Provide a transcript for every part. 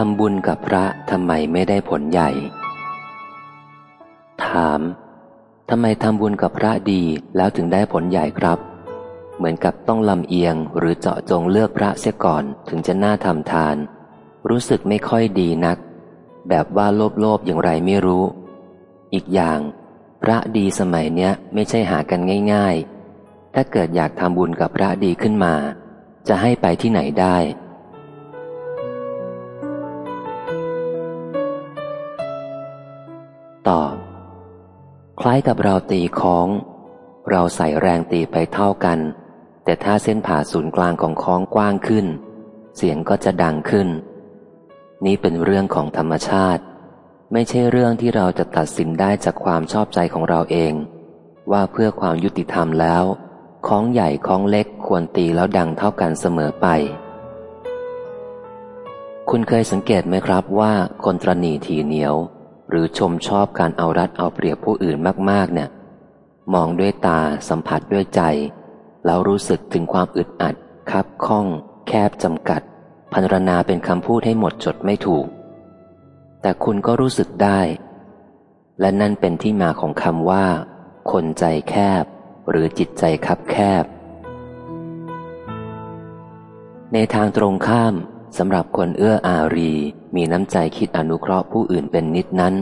ทำบุญกับพระทำไมไม่ได้ผลใหญ่ ถาม ทำไมทำบุญกับพระดีแล้วถึงได้ผลใหญ่ครับ เหมือนกับต้องลำเอียงหรือเจาะจงเลือกพระเสียก่อนถึงจะน่าทำทาน รู้สึกไม่ค่อยดีนัก แบบว่าโลภโลภอย่างไรไม่รู้ อีกอย่าง พระดีสมัยเนี้ยไม่ใช่หากันง่าย ๆ ถ้าเกิดอยากทำบุญกับพระดีขึ้นมา จะให้ไปที่ไหนได้ ตอบคล้ายกับเราตีค้อง เราใส่แรงตีไปเท่ากัน แต่ถ้าเส้นผ่าศูนย์กลางของค้องกว้างขึ้น เสียงก็จะดังขึ้น นี้เป็นเรื่องของธรรมชาติ ไม่ใช่เรื่องที่เราจะตัดสินได้จากความชอบใจของเราเอง ว่าเพื่อความยุติธรรมแล้วค้องใหญ่ค้องเล็กควรตีแล้วดังเท่ากันเสมอไป คุณเคยสังเกตไหมครับว่าคนตรณีทีเหนียว รือชมชอบการเอารัดเอาเปรียบผู้อื่นมาก ๆ เนี่ย มองด้วยตาสัมผัสด้วยใจ แล้วรู้สึกถึงความอึดอัด คับข้อง แคบจำกัด พันรนาเป็นคำพูดให้หมดจดไม่ถูก แต่คุณก็รู้สึกได้ และนั่นเป็นที่มาของคำว่า คนใจแคบ หรือจิตใจคับแคบ ในทางตรงข้าม สำหรับคนเอื้ออารี มีน้ำใจคิดอนุเคราะห์ผู้อื่นเป็นนิดนั้น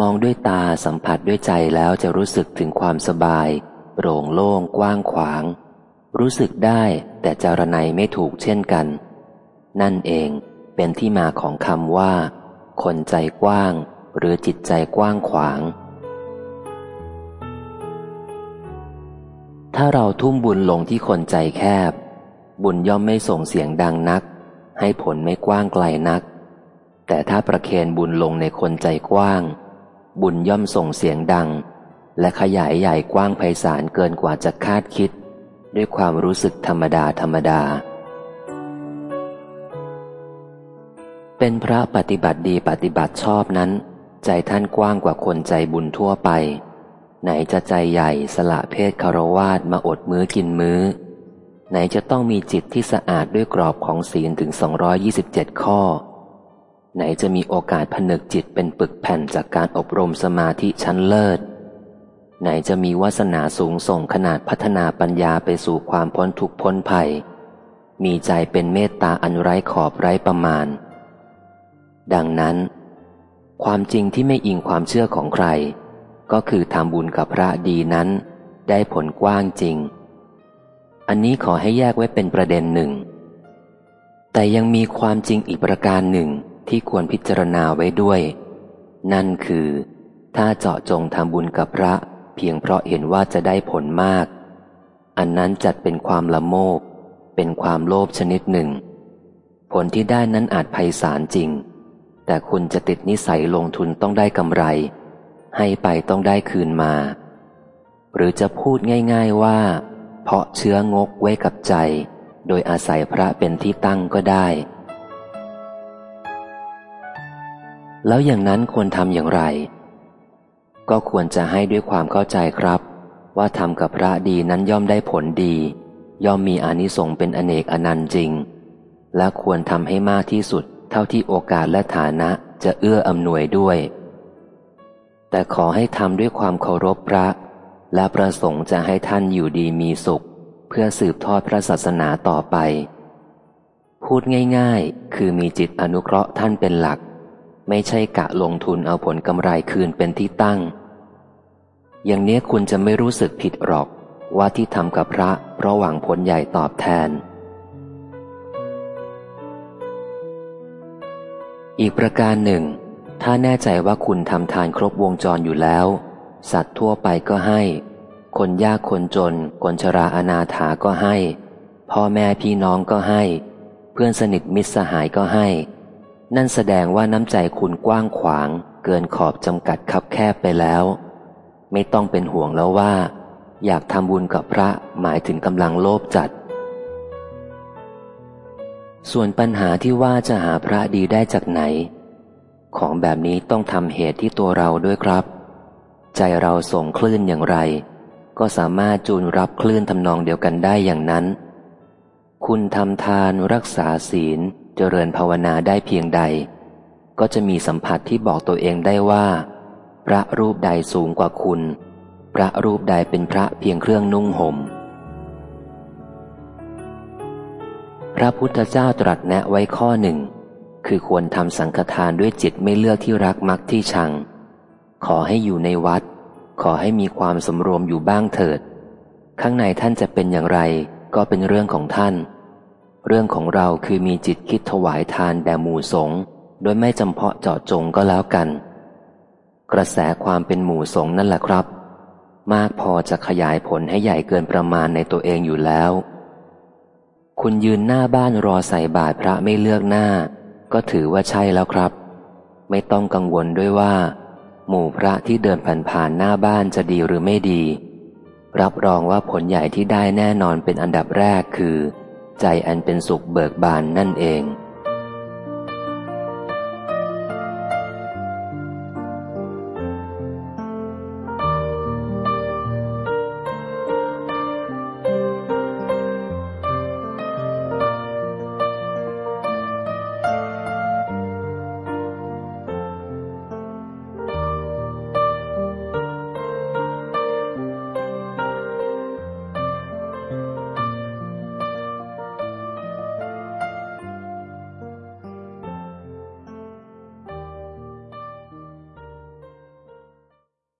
มองด้วยตาสัมผัสด้วยใจแล้วจะรู้สึกถึงความสบาย โปร่งโล่งกว้างขวาง รู้สึกได้แต่จารณัยไม่ถูกเช่นกัน นั่นเองเป็นที่มาของคำว่า คนใจกว้าง หรือจิตใจกว้างขวาง ถ้าเราทุ่มบุญลงที่คนใจแคบ บุญย่อมไม่ส่งเสียงดังนัก ให้ผลไม่กว้างไกลนัก แต่ถ้าประเคนบุญลงในคนใจกว้าง บุญย่อมส่งเสียงดัง และขยายใหญ่กว้างไพศาลเกินกว่าจะคาดคิด ด้วยความรู้สึกธรรมดาธรรมดา เป็นพระปฏิบัติดีปฏิบัติชอบนั้น ใจท่านกว้างกว่าคนใจบุญทั่วไป ไหนจะใจใหญ่สละเพศคารวาสมาอดมื้อกินมื้อ ไหนจะต้องมีจิตที่สะอาดด้วยกรอบของศีลถึง 227 ข้อ ไหนจะมีโอกาสผนึกจิตเป็นปึกแผ่นจากการอบรมสมาธิชั้นเลิศ ไหนจะมีวาสนาสูงส่งขนาดพัฒนาปัญญาไปสู่ความพ้นทุกข์พ้นภัย มีใจเป็นเมตตาอันไร้ขอบไร้ประมาณ ดังนั้น ความจริงที่ไม่อิงความเชื่อของใคร ก็คือทำบุญกับพระดีนั้น ได้ผลกว้างจริง อันนี้ขอให้แยกไว้เป็นประเด็นหนึ่ง แต่ยังมีความจริงอีกประการหนึ่งที่ควรพิจารณาไว้ด้วย นั่นคือ ถ้าเจาะจงทำบุญกับพระเพียงเพราะเห็นว่าจะได้ผลมาก อันนั้นจัดเป็นความละโมบ เป็นความโลภชนิดหนึ่ง ผลที่ได้นั้นอาจไพศาลจริง แต่คุณจะติดนิสัยลงทุนต้องได้กำไร ให้ไปต้องได้คืนมา หรือจะพูดง่าย ๆว่า เพาะเชื้องกไว้กับใจ โดยอาศัยพระเป็นที่ตั้งก็ได้ แล้วอย่างนั้นควรทำอย่างไร ก็ควรจะให้ด้วยความเข้าใจครับ ว่าทำกับพระดีนั้นย่อมได้ผลดี ย่อมมีอนิสงส์เป็นอเนกอนันต์จริง และควรทำให้มากที่สุด เท่าที่โอกาสและฐานะจะเอื้ออำนวยด้วย แต่ขอให้ทำด้วยความเคารพพระ และประสงค์จะให้ท่านอยู่ดีมีสุข เพื่อสืบทอดพระศาสนาต่อไป พูดง่ายๆ คือมีจิตอนุเคราะห์ท่านเป็นหลัก ไม่ใช่กะลงทุนเอาผลกำไรคืนเป็นที่ตั้ง อย่างนี้คุณจะไม่รู้สึกผิดหรอกว่าที่ทำกับพระเพราะหวังผลใหญ่ตอบแทน อีกประการหนึ่ง ถ้าแน่ใจว่าคุณทำทานครบวงจรอยู่แล้ว สัตว์ทั่วไปก็ให้ คนยากคนจน คนชราอนาถาก็ให้ พ่อแม่พี่น้องก็ให้ เพื่อนสนิทมิตรสหายก็ให้ นั่นแสดงว่าน้ำใจคุณกว้างขวาง เกินขอบจำกัดคับแคบไปแล้ว ไม่ต้องเป็นห่วงแล้วว่า อยากทำบุญกับพระหมายถึงกำลังโลภจัด ส่วนปัญหาที่ว่าจะหาพระดีได้จากไหน ของแบบนี้ต้องทำเหตุที่ตัวเราด้วยครับ ใจเราส่งคลื่นอย่างไร ก็สามารถจูนรับคลื่นทำนองเดียวกันได้อย่างนั้น คุณทำทานรักษาศีลเจริญภาวนาได้เพียงใด ก็จะมีสัมผัสที่บอกตัวเองได้ว่า พระรูปใดสูงกว่าคุณ พระรูปใดเป็นพระเพียงเครื่องนุ่งหม่มพระพุทธเจ้าตรัสแนะไว้ข้อหนึ่ง คือควรทำสังฆทานด้วยจิตไม่เลือกที่รักมักที่ชัง ขอให้อยู่ในวัด ขอให้มีความสมรวมอยู่บ้างเถิด ข้างในท่านจะเป็นอย่างไรก็เป็นเรื่องของท่าน เรื่องของเราคือมีจิตคิดถวายทานแด่หมู่สงโดยไม่จำเพาะเจาะจงก็แล้วกัน กระแสความเป็นหมู่สงนั่นแหละครับ มากพอจะขยายผลให้ใหญ่เกินประมาณในตัวเองอยู่แล้ว คุณยืนหน้าบ้านรอใส่บาตรพระไม่เลือกหน้า ก็ถือว่าใช่แล้วครับ ไม่ต้องกังวลด้วยว่า หมู่พระที่เดินผ่านผ่านหน้าบ้านจะดีหรือไม่ดี รับรองว่าผลใหญ่ที่ได้แน่นอนเป็นอันดับแรกคือ ใจอันเป็นสุขเบิกบานนั่นเอง